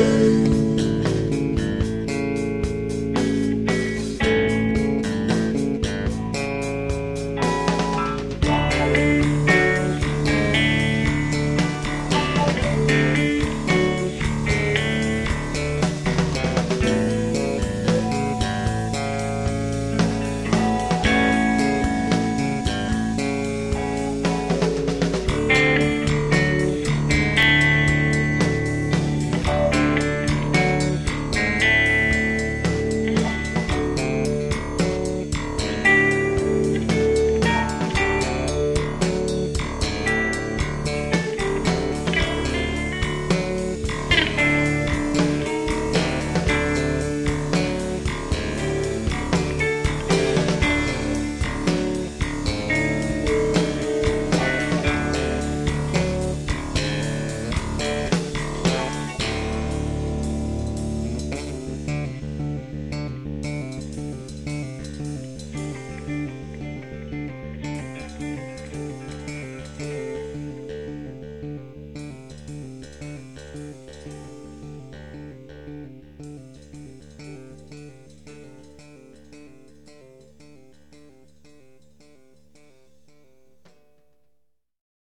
day.